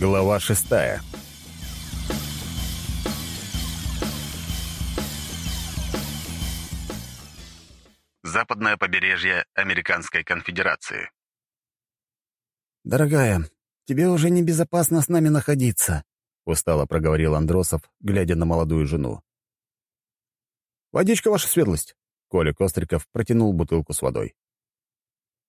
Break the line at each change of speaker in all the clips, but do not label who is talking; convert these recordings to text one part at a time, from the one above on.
Глава шестая. Западное побережье Американской конфедерации.
«Дорогая, тебе уже небезопасно с нами находиться», — устало проговорил Андросов, глядя на молодую жену.
«Водичка, ваша светлость!» — Коля Костриков протянул бутылку с водой.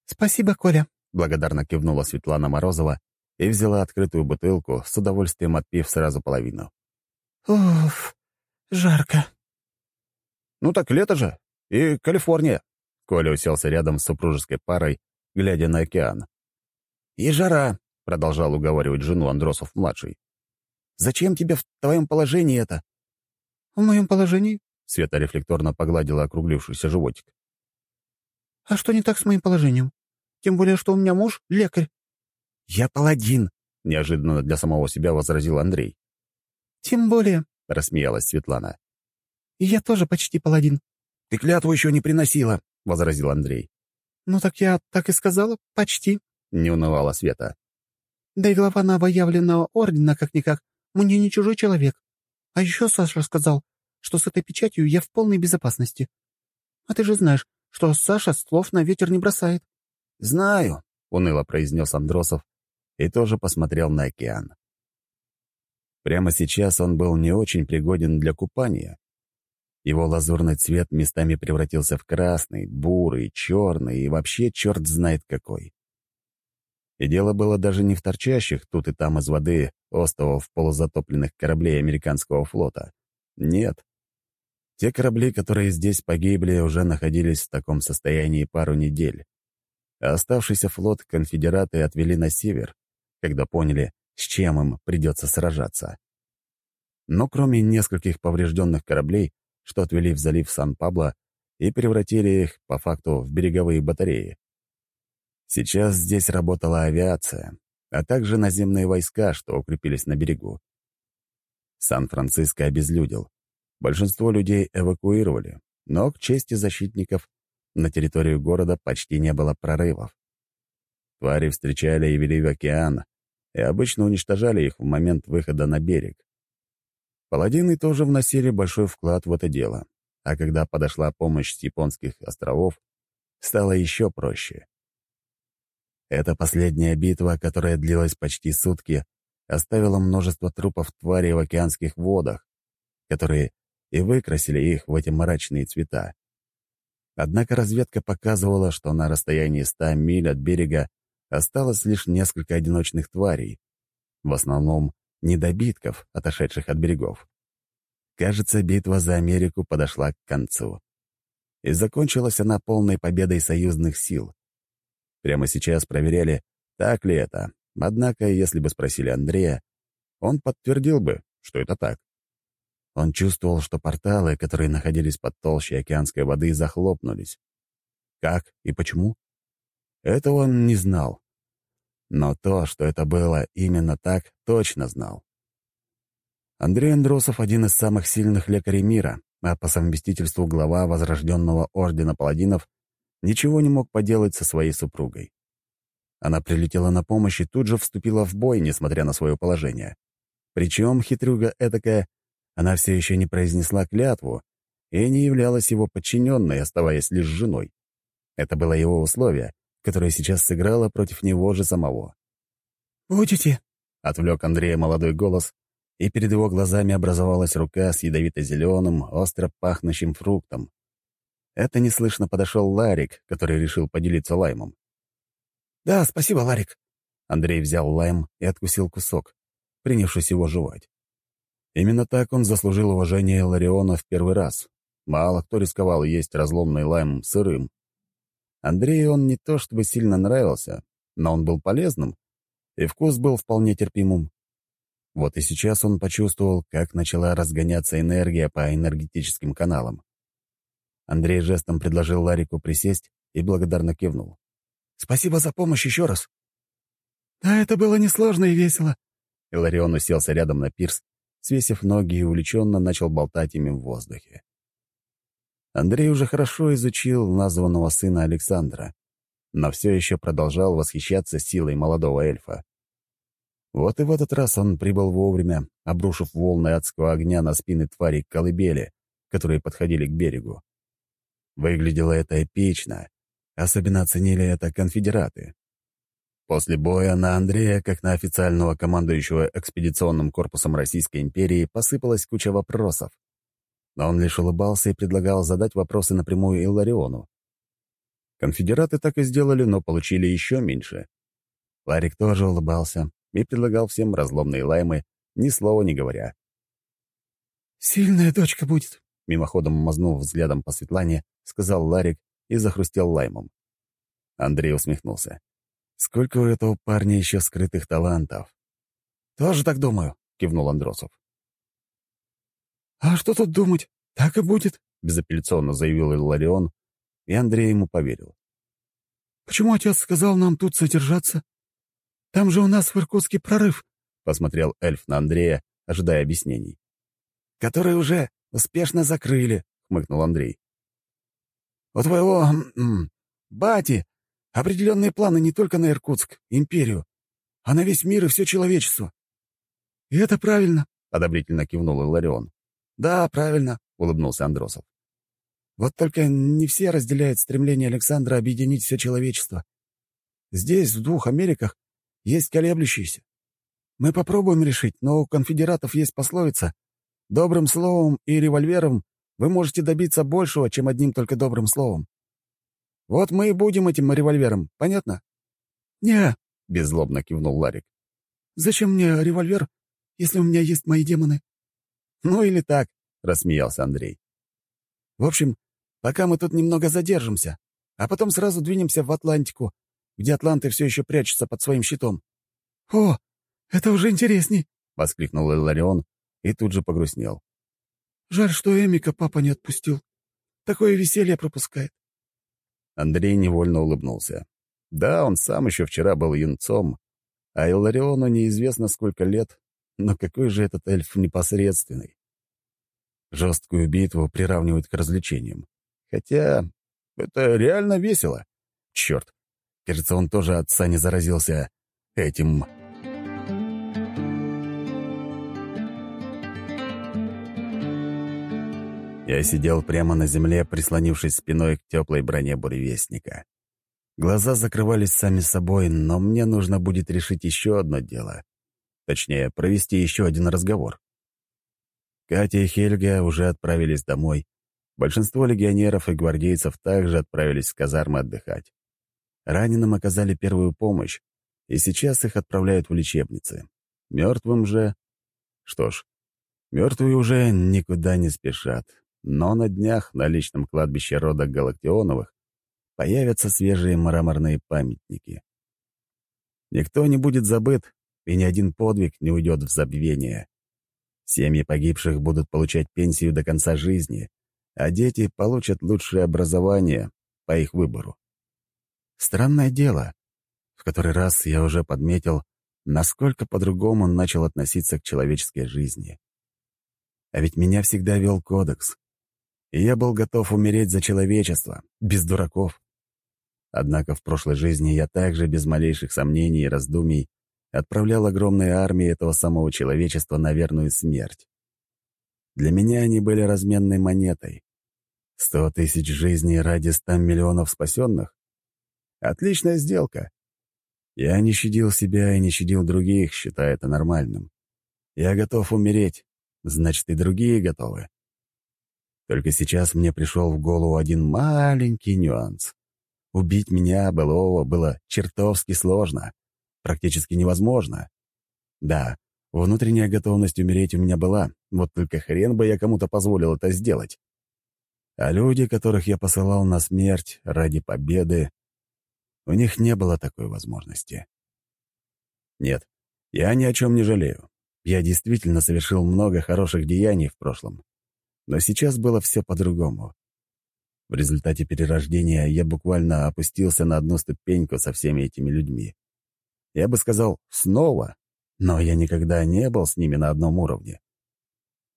«Спасибо, Коля», —
благодарно кивнула Светлана Морозова и взяла открытую бутылку, с удовольствием отпив сразу половину.
«Уф, жарко».
«Ну так лето же. И Калифорния». Коля уселся рядом с супружеской парой, глядя на океан.
«И жара», — продолжал уговаривать жену Андросов-младший. «Зачем тебе в твоем положении это?»
«В моем положении?»
— Света рефлекторно погладила округлившийся животик.
«А что не так с моим положением? Тем более, что у меня муж — лекарь».
«Я паладин», — неожиданно для самого себя возразил Андрей.
«Тем более», —
рассмеялась Светлана.
«Я тоже почти паладин».
«Ты клятву еще не приносила», — возразил Андрей.
«Ну так я так и сказала, почти», —
не унывала Света.
«Да и глава новоявленного ордена, как-никак, мне не чужой человек. А еще Саша сказал, что с этой печатью я в полной безопасности. А ты же знаешь, что Саша слов на ветер не бросает».
«Знаю», — уныло произнес Андросов и тоже посмотрел на океан. Прямо сейчас он был не очень пригоден для купания. Его лазурный цвет местами превратился в красный, бурый, черный и вообще черт знает какой. И дело было даже не в торчащих тут и там из воды островов полузатопленных кораблей американского флота. Нет. Те корабли, которые здесь погибли, уже находились в таком состоянии пару недель. А оставшийся флот конфедераты отвели на север, когда поняли, с чем им придется сражаться. Но кроме нескольких поврежденных кораблей, что отвели в залив Сан-Пабло и превратили их, по факту, в береговые батареи. Сейчас здесь работала авиация, а также наземные войска, что укрепились на берегу. Сан-Франциско обезлюдил. Большинство людей эвакуировали, но, к чести защитников, на территорию города почти не было прорывов. Твари встречали и вели в океан, и обычно уничтожали их в момент выхода на берег. Паладины тоже вносили большой вклад в это дело, а когда подошла помощь с японских островов, стало еще проще. Эта последняя битва, которая длилась почти сутки, оставила множество трупов тварей в океанских водах, которые и выкрасили их в эти мрачные цвета. Однако разведка показывала, что на расстоянии ста миль от берега осталось лишь несколько одиночных тварей, в основном недобитков, отошедших от берегов. Кажется, битва за Америку подошла к концу. И закончилась она полной победой союзных сил. Прямо сейчас проверяли, так ли это. Однако, если бы спросили Андрея, он подтвердил бы, что это так. Он чувствовал, что порталы, которые находились под толщей океанской воды, захлопнулись. Как и почему? Это он не знал. Но то, что это было именно так, точно знал. Андрей Андросов — один из самых сильных лекарей мира, а по совместительству глава Возрожденного Ордена Паладинов ничего не мог поделать со своей супругой. Она прилетела на помощь и тут же вступила в бой, несмотря на свое положение. Причем хитрюга этакая она все еще не произнесла клятву и не являлась его подчиненной, оставаясь лишь женой. Это было его условие, которое сейчас сыграло против него же самого.
«Будете?»
— отвлек Андрея молодой голос, и перед его глазами образовалась рука с ядовито-зеленым, остро пахнущим фруктом. Это неслышно подошел Ларик, который решил поделиться лаймом.
«Да, спасибо, Ларик».
Андрей взял лайм и откусил кусок, принявшись его жевать. Именно так он заслужил уважение Лариона в первый раз. Мало кто рисковал есть разломный лайм сырым. Андрею он не то чтобы сильно нравился, но он был полезным, и вкус был вполне терпимым. Вот и сейчас он почувствовал, как начала разгоняться энергия по энергетическим каналам. Андрей жестом предложил Ларику присесть и благодарно кивнул.
«Спасибо за помощь еще раз». «Да, это было несложно и весело».
Иларион уселся рядом на пирс свесив ноги и увлеченно начал болтать ими в воздухе. Андрей уже хорошо изучил названного сына Александра, но все еще продолжал восхищаться силой молодого эльфа. Вот и в этот раз он прибыл вовремя, обрушив волны адского огня на спины тварей колыбели, которые подходили к берегу. Выглядело это эпично. Особенно оценили это конфедераты. После боя на Андрея, как на официального командующего экспедиционным корпусом Российской империи, посыпалась куча вопросов. Но он лишь улыбался и предлагал задать вопросы напрямую Иллариону. Конфедераты так и сделали, но получили еще меньше. Ларик тоже улыбался и предлагал всем разломные лаймы, ни слова не говоря.
«Сильная дочка будет», —
мимоходом мазнув взглядом по Светлане, сказал Ларик и захрустел лаймом. Андрей усмехнулся. «Сколько у этого парня еще скрытых талантов?»
«Тоже так думаю», — кивнул Андросов. «А что тут думать? Так и будет», — безапелляционно заявил Илларион, и Андрей ему поверил. «Почему отец сказал нам тут содержаться? Там же у нас в Иркутске прорыв», — посмотрел эльф на Андрея, ожидая объяснений. «Который уже успешно закрыли», — хмыкнул Андрей. «У твоего бати определенные планы не только на Иркутск, империю, а на весь мир и все человечество». «И это правильно», — одобрительно кивнул Иларион. «Да, правильно», — улыбнулся Андросов. Вот только не все разделяют стремление Александра объединить все человечество. Здесь, в двух Америках, есть колеблющиеся. Мы попробуем решить, но у конфедератов есть пословица «Добрым словом и револьвером вы можете добиться большего, чем одним только добрым словом». Вот мы и будем этим револьвером, понятно? «Не», — беззлобно кивнул Ларик. «Зачем мне револьвер, если у меня есть мои демоны?» «Ну или так», — рассмеялся Андрей. «В общем, пока мы тут немного задержимся, а потом сразу двинемся в Атлантику, где атланты все еще прячутся под своим щитом». «О, это уже интересней!» — воскликнул Иларион и тут же погрустнел. «Жаль, что Эмика папа не отпустил. Такое веселье пропускает».
Андрей невольно улыбнулся. Да, он сам еще вчера был юнцом, а Илариону неизвестно сколько лет, но какой же этот эльф непосредственный. Жесткую битву приравнивают к развлечениям. Хотя это реально весело. Черт, кажется, он тоже отца не заразился этим... Я сидел прямо на земле, прислонившись спиной к теплой броне буревестника. Глаза закрывались сами собой, но мне нужно будет решить еще одно дело. Точнее, провести еще один разговор. Катя и Хельга уже отправились домой. Большинство легионеров и гвардейцев также отправились в казармы отдыхать. Раненым оказали первую помощь, и сейчас их отправляют в лечебницы. Мертвым же... Что ж, мертвые уже никуда не спешат, но на днях на личном кладбище рода Галактионовых появятся свежие мраморные памятники. Никто не будет забыт, и ни один подвиг не уйдет в забвение. Семьи погибших будут получать пенсию до конца жизни, а дети получат лучшее образование по их выбору. Странное дело. В который раз я уже подметил, насколько по-другому он начал относиться к человеческой жизни. А ведь меня всегда вел кодекс. И я был готов умереть за человечество, без дураков. Однако в прошлой жизни я также без малейших сомнений и раздумий отправлял огромные армии этого самого человечества на верную смерть. Для меня они были разменной монетой. Сто тысяч жизней ради ста миллионов спасенных? Отличная сделка. Я не щадил себя и не щадил других, считая это нормальным. Я готов умереть, значит, и другие готовы. Только сейчас мне пришел в голову один маленький нюанс. Убить меня, былого, было чертовски сложно практически невозможно. Да, внутренняя готовность умереть у меня была, вот только хрен бы я кому-то позволил это сделать. А люди, которых я посылал на смерть ради победы, у них не было такой возможности. Нет, я ни о чем не жалею. Я действительно совершил много хороших деяний в прошлом. Но сейчас было все по-другому. В результате перерождения я буквально опустился на одну ступеньку со всеми этими людьми. Я бы сказал «снова», но я никогда не был с ними на одном уровне.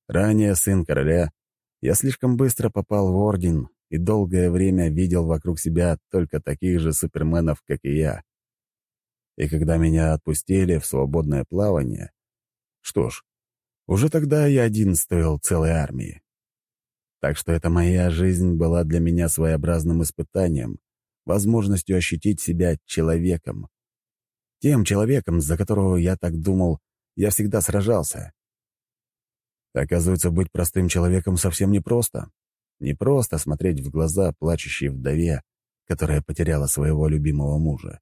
Ранее сын короля, я слишком быстро попал в орден и долгое время видел вокруг себя только таких же суперменов, как и я. И когда меня отпустили в свободное плавание, что ж, уже тогда я один стоил целой армии. Так что эта моя жизнь была для меня своеобразным испытанием, возможностью ощутить себя человеком. Тем человеком, за которого я так думал, я всегда сражался. Оказывается, быть простым человеком совсем непросто. Не просто смотреть в глаза плачущей вдове, которая потеряла своего любимого мужа.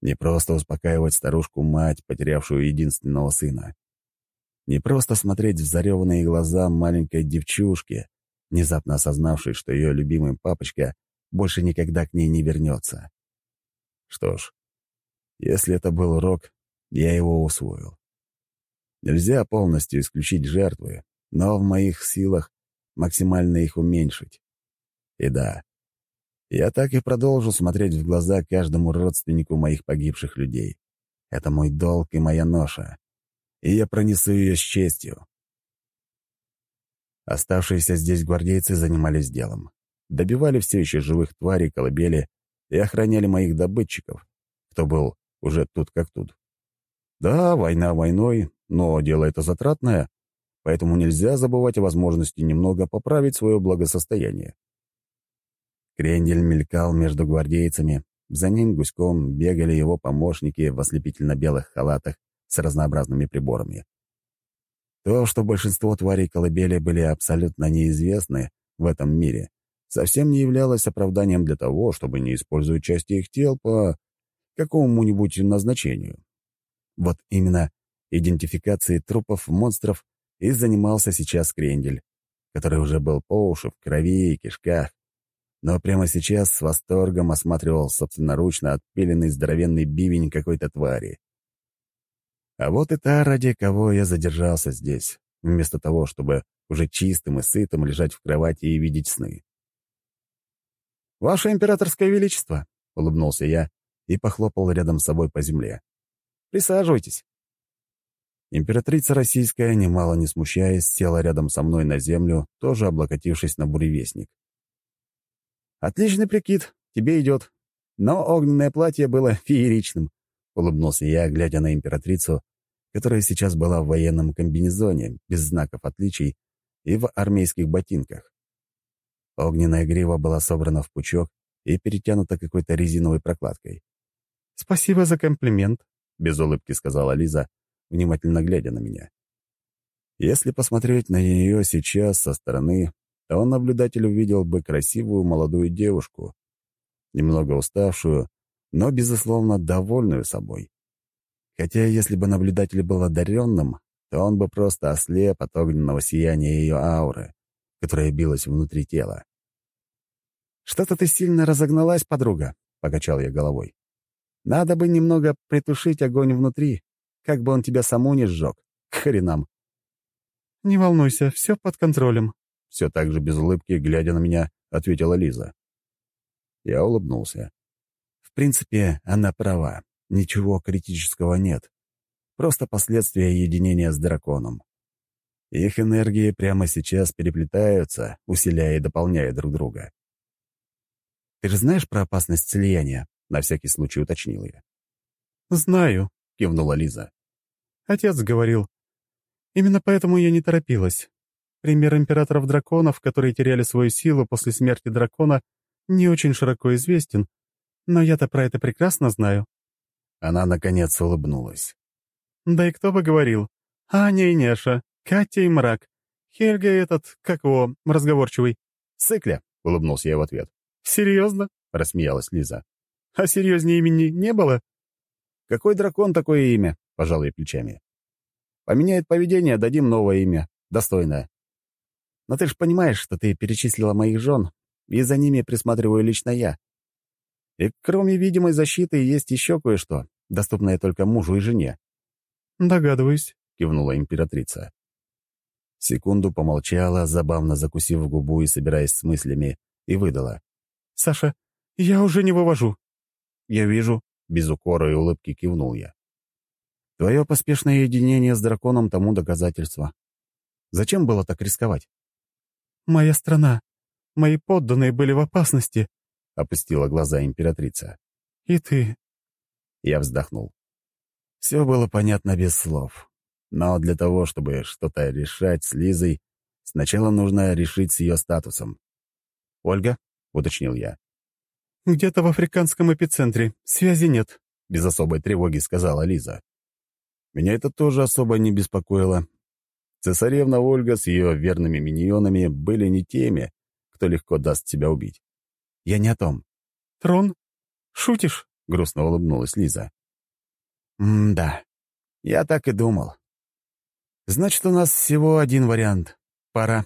Не просто успокаивать старушку-мать, потерявшую единственного сына. Не просто смотреть в зареванные глаза маленькой девчушки, внезапно осознавшей, что ее любимый папочка больше никогда к ней не вернется. Что ж, если это был урок, я его усвоил. Нельзя полностью исключить жертвы, но в моих силах максимально их уменьшить. И да, я так и продолжу смотреть в глаза каждому родственнику моих погибших людей. Это мой долг и моя ноша и я пронесу ее с честью. Оставшиеся здесь гвардейцы занимались делом. Добивали все еще живых тварей колыбели и охраняли моих добытчиков, кто был уже тут как тут. Да, война войной, но дело это затратное, поэтому нельзя забывать о возможности немного поправить свое благосостояние. Крендель мелькал между гвардейцами, за ним гуськом бегали его помощники в ослепительно-белых халатах с разнообразными приборами. То, что большинство тварей колыбели были абсолютно неизвестны в этом мире, совсем не являлось оправданием для того, чтобы не использовать части их тел по какому-нибудь назначению. Вот именно идентификацией трупов монстров и занимался сейчас Крендель, который уже был по уши в крови и кишках, но прямо сейчас с восторгом осматривал собственноручно отпиленный здоровенный бивень какой-то твари. А вот и та, ради кого я задержался здесь, вместо того, чтобы уже чистым и сытым лежать в кровати и видеть сны. «Ваше императорское величество!» — улыбнулся я и похлопал рядом с собой по земле. «Присаживайтесь». Императрица российская, немало не смущаясь, села рядом со мной на землю, тоже облокотившись на буревестник. «Отличный прикид, тебе идет. Но огненное платье было фееричным», — улыбнулся я, глядя на императрицу, которая сейчас была в военном комбинезоне, без знаков отличий, и в армейских ботинках. Огненная грива была собрана в пучок и перетянута какой-то резиновой прокладкой. «Спасибо за комплимент», — без улыбки сказала Лиза, внимательно глядя на меня. Если посмотреть на нее сейчас со стороны, то наблюдатель увидел бы красивую молодую девушку, немного уставшую, но, безусловно, довольную собой. Хотя если бы наблюдатель был одаренным, то он бы просто ослеп от огненного сияния ее ауры, которая билась внутри тела. «Что-то ты сильно разогналась, подруга», — покачал я головой. «Надо бы немного притушить огонь внутри, как бы он тебя саму не сжег. К хренам». «Не волнуйся, все под контролем», — все так же без улыбки, глядя на меня, ответила Лиза. Я улыбнулся. В принципе, она права. Ничего критического нет. Просто последствия единения с драконом. Их энергии прямо сейчас переплетаются, усиляя и дополняя друг друга. «Ты же знаешь про опасность слияния?» — на всякий случай уточнил я. «Знаю», — кивнула Лиза. «Отец говорил. Именно поэтому я не торопилась. Пример императоров-драконов, которые теряли свою силу после смерти дракона, не очень широко известен, но я-то про это прекрасно знаю. Она, наконец, улыбнулась.
«Да и кто бы говорил? Аня и Неша, Катя и Мрак, Хельга этот, как его, разговорчивый».
«Сыкля», — улыбнулся я в ответ.
«Серьезно?» — рассмеялась Лиза. «А серьезнее имени не было?»
«Какой дракон, такое имя?» — пожал я плечами. «Поменяет поведение, дадим новое имя, достойное. Но ты ж понимаешь, что ты перечислила моих жен, и за ними присматриваю лично я. И кроме видимой защиты есть еще кое-что, доступное только мужу и жене.
«Догадываюсь», —
кивнула императрица. Секунду помолчала, забавно закусив губу и собираясь с мыслями, и выдала.
«Саша, я уже не вывожу».
«Я вижу», — без укора и улыбки кивнул я. «Твое поспешное единение с драконом тому доказательство. Зачем было так рисковать?»
«Моя страна, мои подданные были в опасности»,
опустила глаза императрица.
«И ты.
Я вздохнул. Все было понятно без слов. Но для того, чтобы что-то решать с Лизой, сначала нужно решить с ее статусом. «Ольга?» — уточнил я.
«Где-то в африканском эпицентре. Связи нет», —
без особой тревоги сказала Лиза. Меня это тоже особо не беспокоило. Цесаревна Ольга с ее верными миньонами были не теми, кто легко даст себя убить. Я не о том.
«Трон? Шутишь?»
— грустно улыбнулась Лиза. «М-да, я так и думал. Значит, у нас всего один вариант. Пора».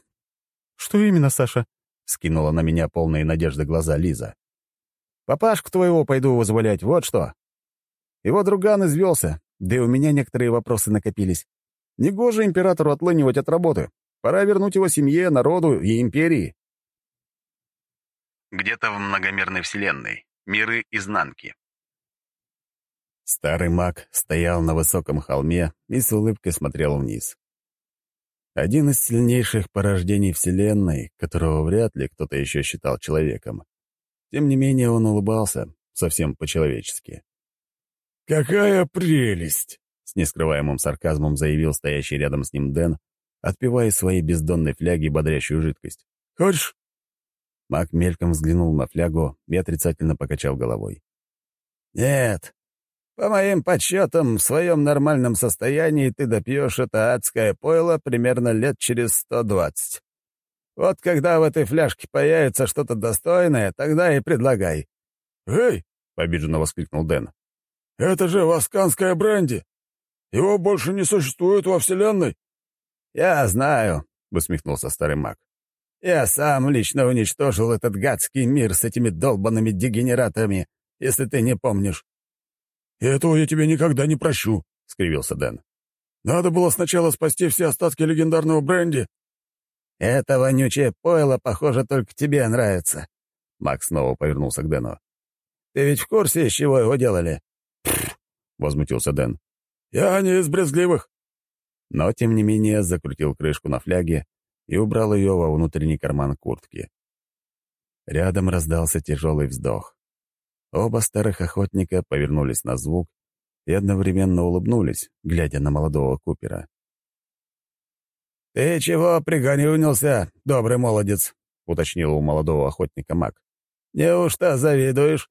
«Что именно, Саша?»
— скинула на меня полные надежды глаза Лиза. «Папашку твоего пойду вызволять, вот что. Его друган извелся, да и у меня некоторые вопросы накопились. Негоже императору отлынивать от работы. Пора вернуть его семье, народу и империи». Где-то в многомерной вселенной. Миры изнанки. Старый маг стоял на высоком холме и с улыбкой смотрел вниз. Один из сильнейших порождений Вселенной, которого вряд ли кто-то еще считал человеком. Тем не менее он улыбался, совсем по-человечески.
«Какая прелесть!» — с нескрываемым сарказмом заявил стоящий рядом с ним Дэн, отпивая из своей бездонной фляги бодрящую жидкость.
«Хочешь?» Маг мельком взглянул на флягу и отрицательно покачал головой. «Нет, по моим подсчетам, в своем нормальном состоянии ты допьешь это адское пойло примерно лет через сто двадцать. Вот когда в этой фляжке появится что-то достойное, тогда и предлагай».
«Эй!» — обиженно воскликнул Дэн. «Это же васканское бренди! Его больше не существует во Вселенной!»
«Я знаю», — усмехнулся старый маг. «Я сам лично уничтожил этот гадский мир с этими долбанными дегенератами, если ты не помнишь.
Этого я тебе никогда не прощу», — скривился Дэн. «Надо было сначала спасти все остатки легендарного бренди».
«Это вонючее пойло, похоже, только тебе нравится». Макс снова повернулся к Дэну. «Ты ведь в курсе, из чего его делали?» возмутился Дэн.
«Я не из брезгливых».
Но, тем не менее, закрутил крышку на фляге и убрал ее во внутренний карман куртки. Рядом раздался тяжелый вздох. Оба старых охотника повернулись на звук и одновременно улыбнулись, глядя на молодого Купера. «Ты чего пригорюнился, добрый молодец?» — уточнил у молодого охотника маг. «Неужто завидуешь?»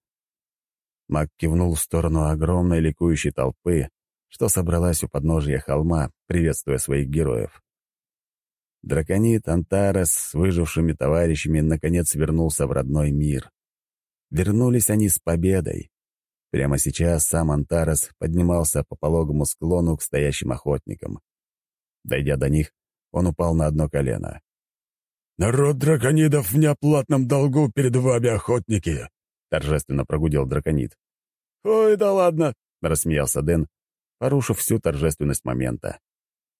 Маг кивнул в сторону огромной ликующей толпы, что собралась у подножия холма, приветствуя своих героев. Драконит Антарес с выжившими товарищами наконец вернулся в родной мир. Вернулись они с победой. Прямо сейчас сам Антарес поднимался по пологому склону к стоящим охотникам. Дойдя до них, он упал на одно колено.
«Народ драконидов в неоплатном долгу перед вами, охотники!» — торжественно прогудел драконид.
«Ой, да ладно!» — рассмеялся Дэн, порушив всю торжественность момента.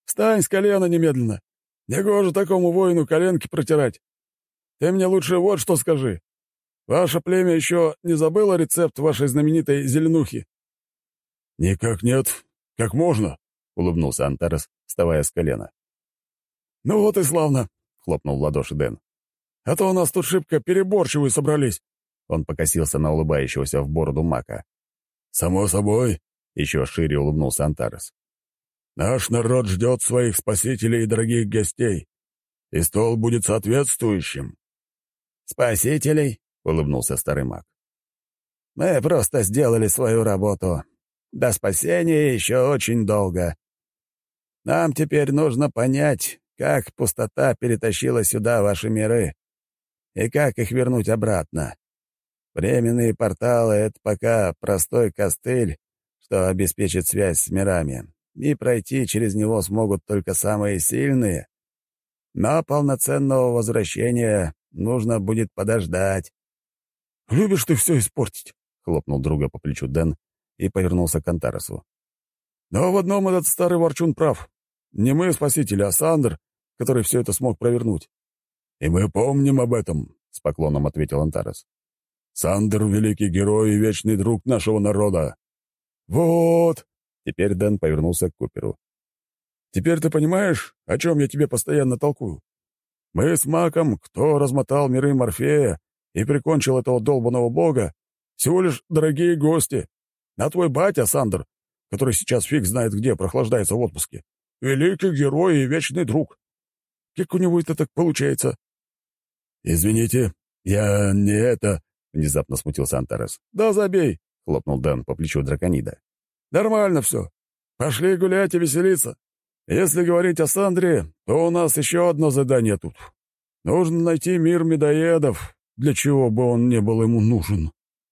«Встань с колена немедленно! Негоже такому воину коленки протирать! Ты мне лучше вот что скажи. Ваше племя еще не забыло рецепт вашей знаменитой зеленухи?»
«Никак нет. Как можно?» — улыбнулся Антарес, вставая с колена.
«Ну вот и славно!» — хлопнул в ладоши Дэн. «А то у нас тут шибко переборчивые собрались!»
Он покосился на улыбающегося в бороду мака.
«Само собой!»
— еще шире улыбнулся Антарес.
«Наш народ ждет своих спасителей и дорогих гостей, и стол будет соответствующим».
«Спасителей?» — улыбнулся старый маг. «Мы просто сделали свою работу. До спасения еще очень долго. Нам теперь нужно понять, как пустота перетащила сюда ваши миры и как их вернуть обратно. Временные порталы — это пока простой костыль, что обеспечит связь с мирами, и пройти через него смогут только самые сильные. Но полноценного возвращения нужно будет подождать.
«Любишь ты все испортить», —
хлопнул друга по плечу Дэн и повернулся к Антаресу.
«Но в одном этот старый ворчун прав. Не мы спасители, а Сандер, который все это смог провернуть». «И мы помним об этом», — с поклоном ответил Антарес. «Сандер — великий герой и вечный друг нашего народа». «Вот!» — теперь Дэн повернулся к Куперу. «Теперь ты понимаешь, о чем я тебе постоянно толкую? Мы с Маком, кто размотал миры Морфея, и прикончил этого долбанного бога, всего лишь дорогие гости. А твой батя, Сандер, который сейчас фиг знает где, прохлаждается в отпуске, великий герой и вечный друг. Как у него это так получается?» «Извините, я не это...» — внезапно смутился Антарес. «Да забей!» — хлопнул Дэн по плечу драконида. «Нормально все. Пошли гулять и веселиться. Если говорить о Сандре, то у нас еще одно задание тут. Нужно найти мир медоедов, для чего бы он не был ему нужен».